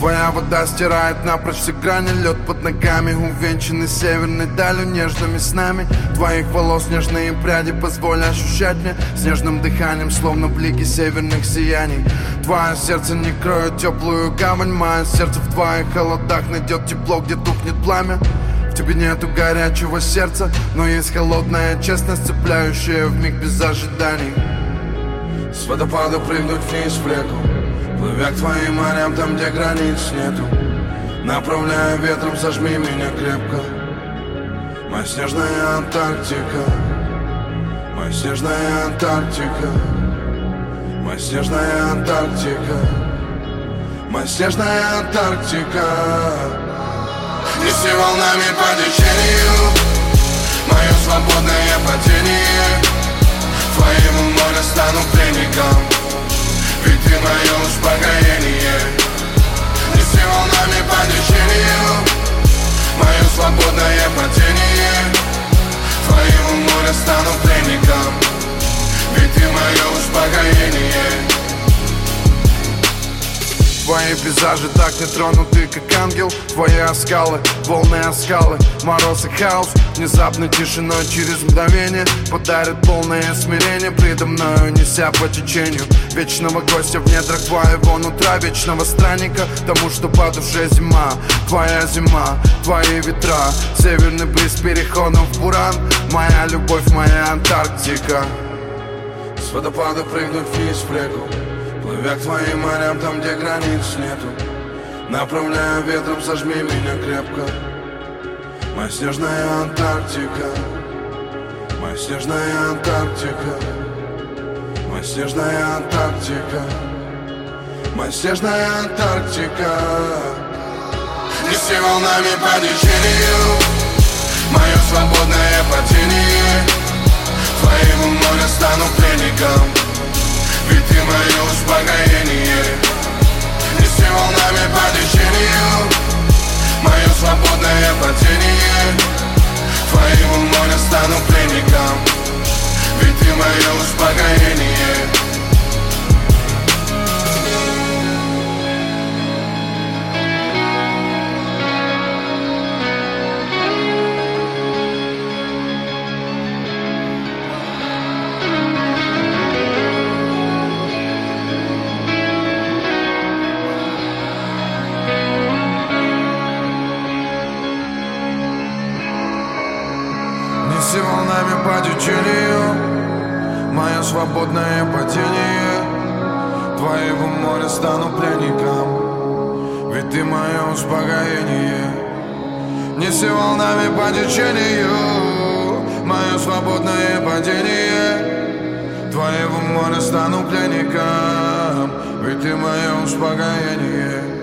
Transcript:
Твоя вода стирает напрочь все грани. Лед под ногами, увенчанный северной далью Нежными снами. Твоих волос Нежные пряди позволь ощущать мне. Снежным дыханием, словно блики северных сияний. Твое сердце не кроет теплую гавань. Мое сердце в твоих холодах найдет тепло, где тухнет пламя. В тебе нету горячего сердца Но есть холодная честность, цепляющая в миг без ожиданий. С водопада прыгнуть вниз в реку Плывя к твоим морям, там, где границ нету. Направляя ветром, сожми меня крепко. Моя снежная Антарктика. Моя снежная Антарктика. Моя снежная Антарктика. Моя снежная Антарктика. Неси волнами по течению. Мое свободное падение Твои пейзажи так не тронуты, как ангел. Твои оскалы, волны оскалы Мороз и хаос, внезапной тишиной через мгновение Подарит полное смирение предо мною Неся по течению вечного гостя в недрах твоего нутра Вечного странника, тому, что по душе зима Твоя зима, твои ветра. Северный бриз переходом в буран Моя любовь, моя Антарктика. С водопада прыгнуть вниз в реку Плывя к твоим морям, там, где границ нету. Направляя ветром, сожми меня крепко. Моя снежная Антарктика. Моя снежная Антарктика. Моя снежная Антарктика. Моя снежная Антарктика. Неси волнами по течению волнами по течению. Мое свободное падение. Твоего моря стану пленником. Ведь ты мое успокоение. Неси волнами по течению. Мое свободное падение. Твоего моря стану пленником. Ведь ты мое успокоение